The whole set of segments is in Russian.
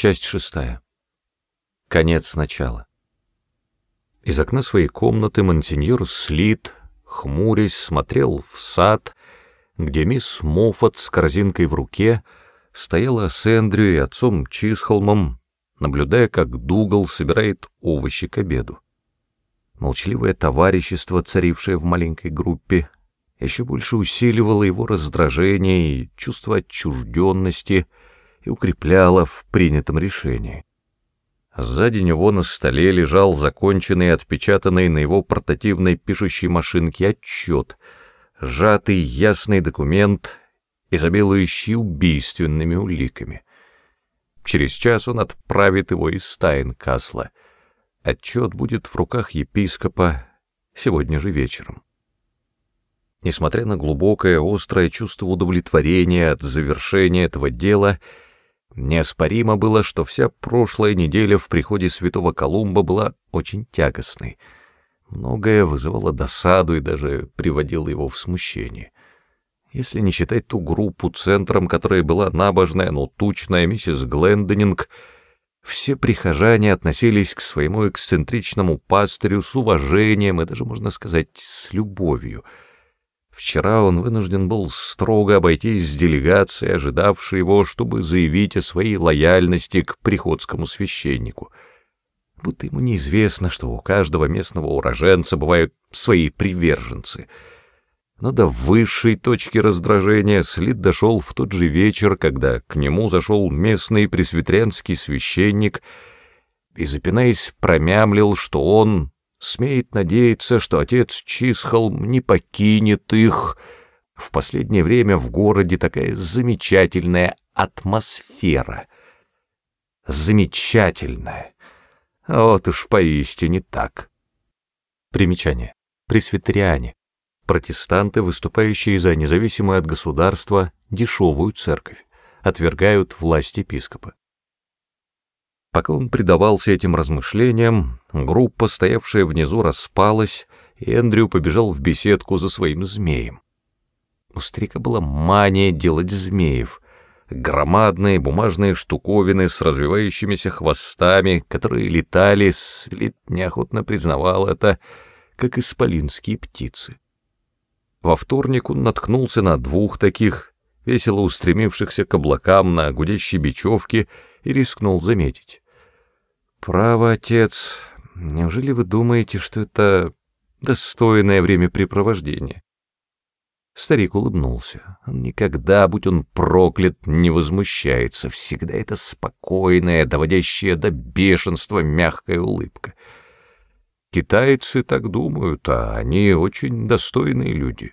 Часть шестая. Конец начала. Из окна своей комнаты мансиньор Слит, хмурясь, смотрел в сад, где мисс Моффат с корзинкой в руке стояла с Эндрю и отцом Чисхолмом, наблюдая, как Дугал собирает овощи к обеду. Молчаливое товарищество, царившее в маленькой группе, еще больше усиливало его раздражение и чувство отчужденности и укрепляло в принятом решении. Сзади него на столе лежал законченный отпечатанный на его портативной пишущей машинке отчет, сжатый ясный документ, изобилующий убийственными уликами. Через час он отправит его из Стайнкасла. Отчет будет в руках епископа сегодня же вечером. Несмотря на глубокое, острое чувство удовлетворения от завершения этого дела, Неоспоримо было, что вся прошлая неделя в приходе святого Колумба была очень тягостной. Многое вызывало досаду и даже приводило его в смущение. Если не считать ту группу центром, которая была набожная, но тучная миссис Гленденинг, все прихожане относились к своему эксцентричному пастырю с уважением и даже, можно сказать, с любовью — Вчера он вынужден был строго обойтись с делегацией, ожидавшей его, чтобы заявить о своей лояльности к приходскому священнику. Будто ему неизвестно, что у каждого местного уроженца бывают свои приверженцы. Но до высшей точки раздражения Слит дошел в тот же вечер, когда к нему зашел местный пресвитерианский священник и, запинаясь, промямлил, что он смеет надеяться, что отец Чисхолм не покинет их. В последнее время в городе такая замечательная атмосфера. Замечательная. Вот уж поистине так. Примечание. Пресвитериане. Протестанты, выступающие за независимую от государства дешевую церковь, отвергают власть епископа. Пока он предавался этим размышлениям, группа, стоявшая внизу, распалась, и Эндрю побежал в беседку за своим змеем. У старика была мания делать змеев, громадные бумажные штуковины с развивающимися хвостами, которые летали, Слит неохотно признавал это, как исполинские птицы. Во вторник он наткнулся на двух таких, весело устремившихся к облакам на гудящей бечевке, и рискнул заметить. «Право, отец, неужели вы думаете, что это достойное времяпрепровождение?» Старик улыбнулся. Он никогда, будь он проклят, не возмущается. Всегда это спокойная, доводящая до бешенства мягкая улыбка. Китайцы так думают, а они очень достойные люди.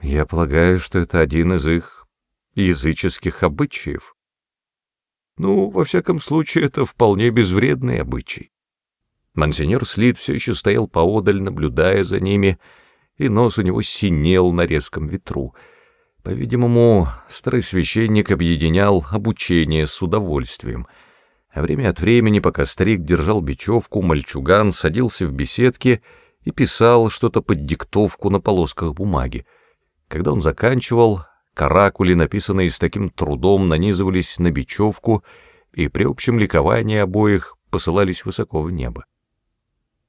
Я полагаю, что это один из их языческих обычаев. Ну, во всяком случае, это вполне безвредный обычай. Монсеньор Слит все еще стоял поодаль, наблюдая за ними, и нос у него синел на резком ветру. По-видимому, старый священник объединял обучение с удовольствием. А время от времени, пока старик держал бечевку, мальчуган садился в беседке и писал что-то под диктовку на полосках бумаги. Когда он заканчивал, Каракули, написанные с таким трудом, нанизывались на бечевку и при общем ликовании обоих посылались высоко в небо.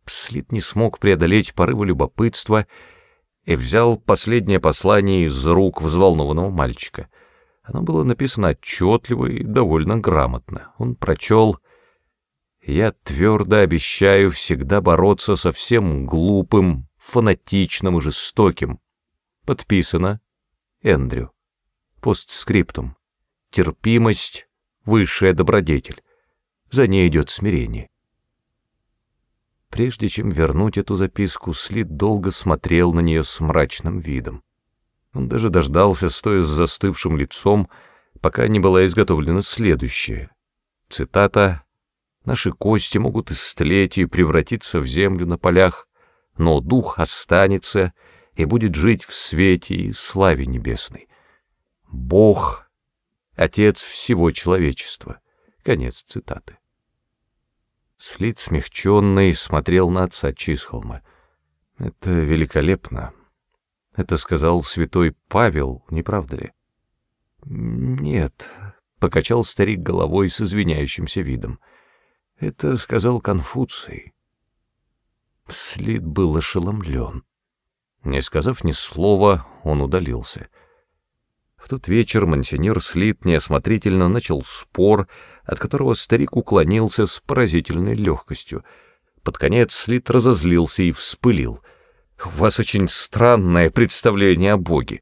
Слит не смог преодолеть порывы любопытства и взял последнее послание из рук взволнованного мальчика. Оно было написано отчетливо и довольно грамотно. Он прочел «Я твердо обещаю всегда бороться со всем глупым, фанатичным и жестоким». Подписано Эндрю. Постскриптум. Терпимость — высшая добродетель. За ней идет смирение. Прежде чем вернуть эту записку, Слит долго смотрел на нее с мрачным видом. Он даже дождался, стоя с застывшим лицом, пока не была изготовлена следующая. Цитата «Наши кости могут истлеть и превратиться в землю на полях, но дух останется и будет жить в свете и славе небесной. Бог — Отец всего человечества. Конец цитаты. Слит смягченный смотрел на отца Чисхолма. Это великолепно. Это сказал святой Павел, не правда ли? Нет, покачал старик головой с извиняющимся видом. Это сказал Конфуций. Слит был ошеломлен. Не сказав ни слова, он удалился. В тот вечер мансиньор Слит неосмотрительно начал спор, от которого старик уклонился с поразительной легкостью. Под конец Слит разозлился и вспылил. «У вас очень странное представление о Боге».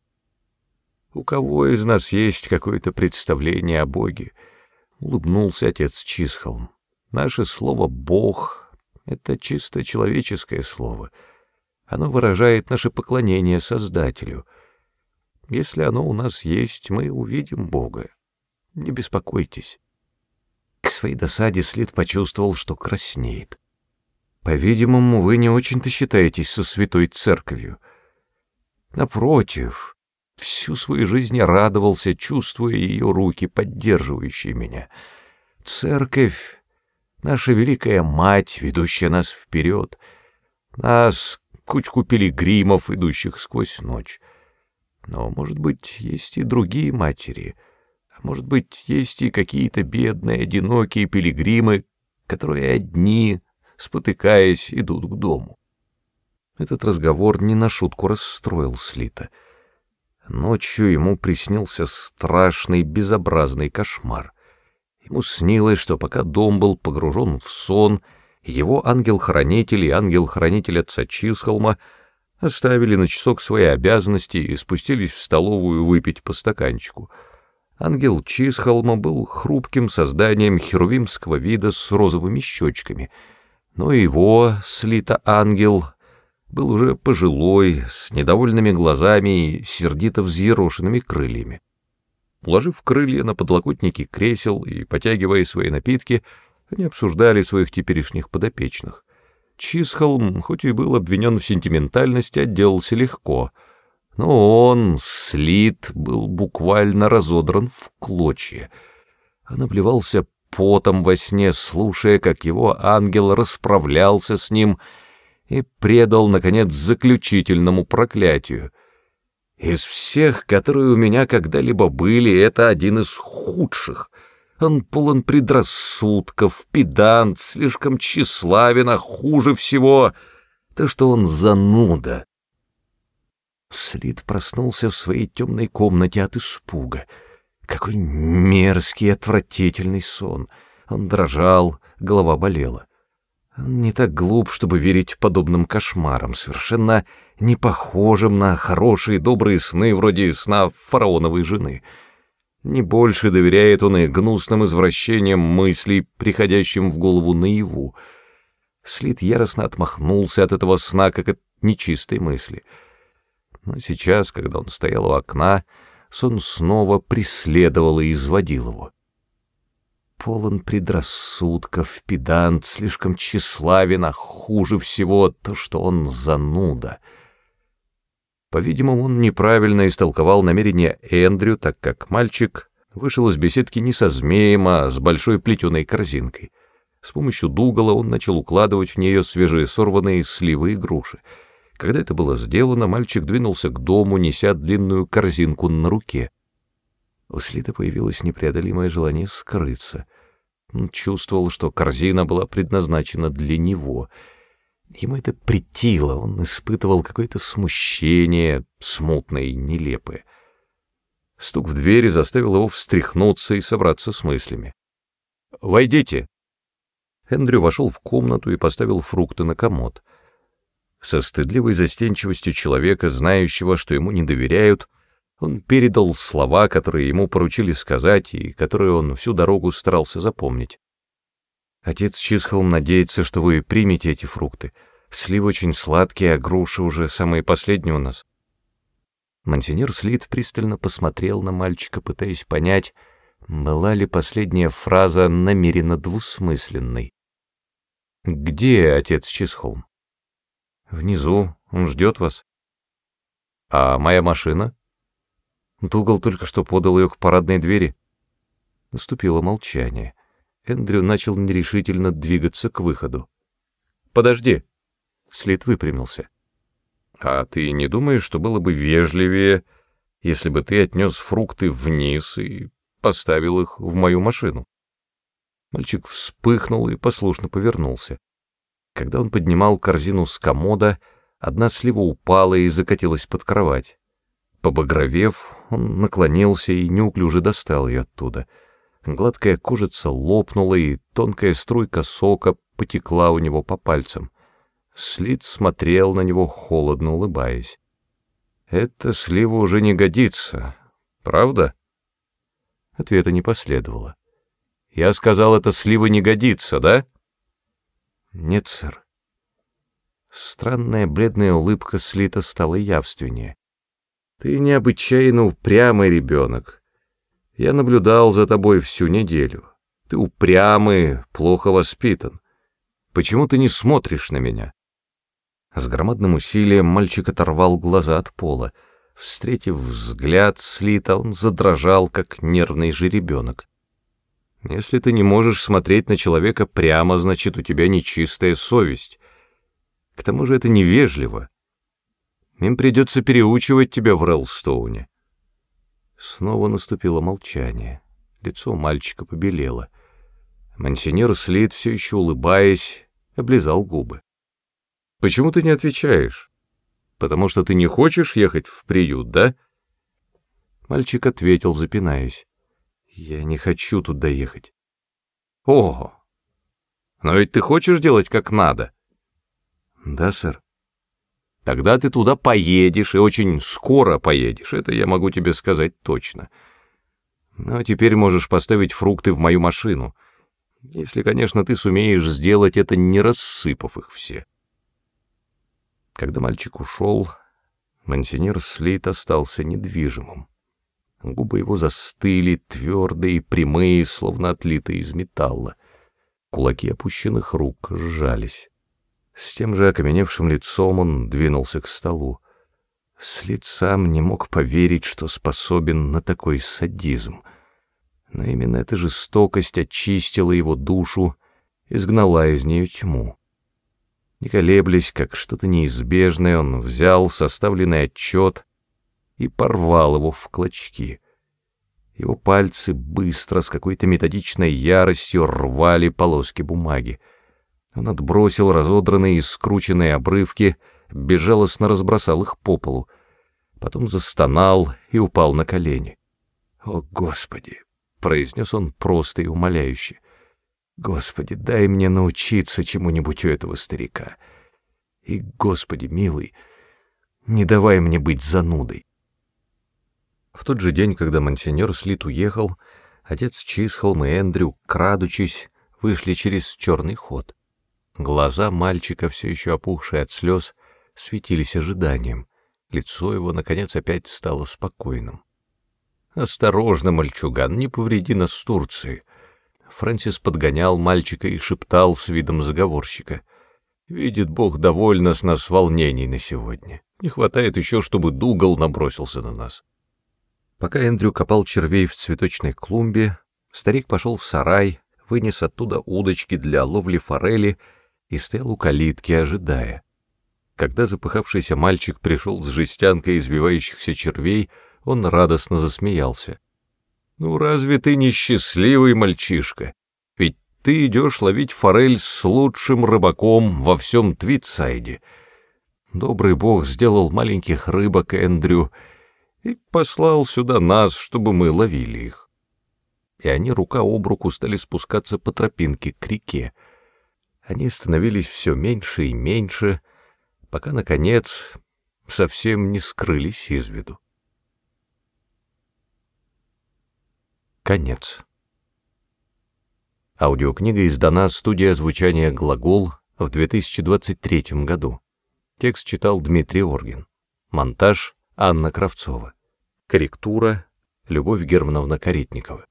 «У кого из нас есть какое-то представление о Боге?» — улыбнулся отец Чисхолм. «Наше слово «Бог» — это чисто человеческое слово. Оно выражает наше поклонение Создателю. Если оно у нас есть, мы увидим Бога. Не беспокойтесь». К своей досаде Слит почувствовал, что краснеет. «По-видимому, вы не очень-то считаетесь со святой церковью. Напротив, всю свою жизнь я радовался, чувствуя ее руки, поддерживающие меня. Церковь — наша великая мать, ведущая нас вперед, нас, кучку пилигримов, идущих сквозь ночь. Но, может быть, есть и другие матери — может быть, есть и какие-то бедные, одинокие пилигримы, которые одни, спотыкаясь, идут к дому. Этот разговор не на шутку расстроил Слита. Ночью ему приснился страшный, безобразный кошмар. Ему снилось, что пока дом был погружен в сон, его ангел-хранитель и ангел-хранитель отца Чисхолма оставили на часок свои обязанности и спустились в столовую выпить по стаканчику — Ангел Чисхолма был хрупким созданием херувимского вида с розовыми щечками, но его, слито ангел, был уже пожилой, с недовольными глазами и сердито взъерошенными крыльями. Уложив крылья на подлокотники кресел и потягивая свои напитки, они обсуждали своих теперешних подопечных. Чисхолм, хоть и был обвинен в сентиментальности, отделался легко — но он, слит, был буквально разодран в клочья. Он обливался потом во сне, слушая, как его ангел расправлялся с ним и предал, наконец, заключительному проклятию. Из всех, которые у меня когда-либо были, это один из худших. Он полон предрассудков, педант, слишком тщеславен, а хуже всего — то, что он зануда. Слит проснулся в своей темной комнате от испуга. Какой мерзкий отвратительный сон. Он дрожал, голова болела. Он не так глуп, чтобы верить подобным кошмарам, совершенно не похожим на хорошие добрые сны вроде сна фараоновой жены. Не больше доверяет он и гнусным извращениям мыслей, приходящим в голову наяву. Слит яростно отмахнулся от этого сна, как от нечистой мысли — но сейчас, когда он стоял у окна, сон снова преследовал и изводил его. Полон предрассудков, педант, слишком тщеславен, а хуже всего то, что он зануда. По-видимому, он неправильно истолковал намерение Эндрю, так как мальчик вышел из беседки не со змеем, а с большой плетеной корзинкой. С помощью дугала он начал укладывать в нее свежие сорванные сливы и груши — когда это было сделано, мальчик двинулся к дому, неся длинную корзинку на руке. У Слита появилось непреодолимое желание скрыться. Он чувствовал, что корзина была предназначена для него. Ему это притило, он испытывал какое-то смущение, смутное и нелепое. Стук в двери заставил его встряхнуться и собраться с мыслями. «Войдите!» Эндрю вошел в комнату и поставил фрукты на комод. Со стыдливой застенчивостью человека, знающего, что ему не доверяют, он передал слова, которые ему поручили сказать и которые он всю дорогу старался запомнить. Отец Чисхолм надеется, что вы примете эти фрукты. Сливы очень сладкие, а груши уже самые последние у нас. Монсеньор Слит пристально посмотрел на мальчика, пытаясь понять, была ли последняя фраза намеренно двусмысленной. «Где отец Чисхолм?» Внизу, он ждет вас. А моя машина? Дугал только что подал ее к парадной двери. Наступило молчание. Эндрю начал нерешительно двигаться к выходу. «Подожди!» Слит выпрямился. «А ты не думаешь, что было бы вежливее, если бы ты отнес фрукты вниз и поставил их в мою машину. Мальчик вспыхнул и послушно повернулся. Когда он поднимал корзину с комода, одна слива упала и закатилась под кровать. Побагровев, он наклонился и неуклюже достал ее оттуда. Гладкая кожица лопнула, и тонкая струйка сока потекла у него по пальцам. Слит смотрел на него, холодно улыбаясь. «Эта слива уже не годится, правда?» Ответа не последовало. «Я сказал, эта слива не годится, да?» «Нет, сэр». Странная бледная улыбка Слита стала явственнее. «Ты необычайно упрямый ребенок. Я наблюдал за тобой всю неделю. Ты упрямый, плохо воспитан. Почему ты не смотришь на меня?» С громадным усилием мальчик оторвал глаза от пола. Встретив взгляд Слита, он задрожал, как нервный жеребенок. Если ты не можешь смотреть на человека прямо, значит, у тебя нечистая совесть. К тому же это невежливо. Им придется переучивать тебя в Релстоуне. Снова наступило молчание. Лицо мальчика побелело. Монсеньор Слит, все еще улыбаясь, облизал губы. «Почему ты не отвечаешь? Потому что ты не хочешь ехать в приют, да?» Мальчик ответил, запинаясь. Я не хочу туда ехать. О, но ведь ты хочешь делать как надо. Да, сэр. Тогда ты туда поедешь, и очень скоро поедешь, это я могу тебе сказать точно. Но ну, а теперь можешь поставить фрукты в мою машину, если, конечно, ты сумеешь сделать это, не рассыпав их все. Когда мальчик ушел, мансинер Слит остался недвижимым. Губы его застыли, твердые, прямые, словно отлитые из металла. Кулаки опущенных рук сжались. С тем же окаменевшим лицом он двинулся к столу. След сам не мог поверить, что способен на такой садизм. Но именно эта жестокость очистила его душу, изгнала из нее тьму. Не колеблясь, как что-то неизбежное, он взял составленный отчет и порвал его в клочки. Его пальцы быстро, с какой-то методичной яростью рвали полоски бумаги. Он отбросил разодранные и скрученные обрывки, безжалостно разбросал их по полу, потом застонал и упал на колени. «О, Господи!» — произнес он просто и умоляюще. «Господи, дай мне научиться чему-нибудь у этого старика. И, Господи, милый, не давай мне быть занудой». В тот же день, когда монсеньор Слит уехал, отец Чисхолм и Эндрю, крадучись, вышли через черный ход. Глаза мальчика, все еще опухшие от слез, светились ожиданием. Лицо его, наконец, опять стало спокойным. «Осторожно, мальчуган, не повреди нас с Турции!» Фрэнсис подгонял мальчика и шептал с видом заговорщика. «Видит Бог довольно с нас волнений на сегодня. Не хватает еще, чтобы Дугал набросился на нас». Пока Эндрю копал червей в цветочной клумбе, старик пошел в сарай, вынес оттуда удочки для ловли форели и стоял у калитки, ожидая. Когда запыхавшийся мальчик пришел с жестянкой избивающихся червей, он радостно засмеялся. «Ну разве ты не счастливый мальчишка? Ведь ты идешь ловить форель с лучшим рыбаком во всем Твитсайде. Добрый бог сделал маленьких рыбок Эндрю — и послал сюда нас, чтобы мы ловили их. И они рука об руку стали спускаться по тропинке к реке. Они становились все меньше и меньше, пока, наконец, совсем не скрылись из виду. Конец. Аудиокнига издана студия озвучания «Глагол» в 2023 году. Текст читал Дмитрий Оргин. Монтаж Анна Кравцова. Корректура Любовь Германовна Каретникова.